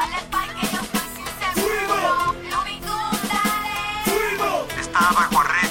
dale pa' Lo Estaba correcto.